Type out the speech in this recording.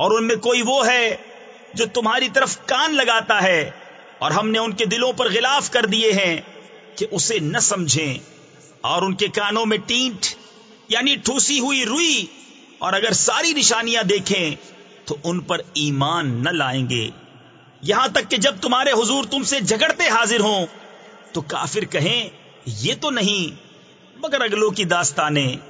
اور ان میں کوئی وہ ہے جو تمہاری طرف کان لگاتا ہے اور ہم نے ان کے دلوں پر غلاف کر دیے ہیں کہ اسے نہ سمجھیں اور ان کے کانوں میں ٹینٹ یعنی ٹھوسی ہوئی روئی اور اگر ساری نشانیاں دیکھیں تو ان پر ایمان نہ لائیں گے۔ یہاں تک کہ جب تمہارے حضور تم سے جھگڑتے حاضر ہوں تو کافر کہیں، یہ تو نہیں، مگر اگلوں کی داستانیں۔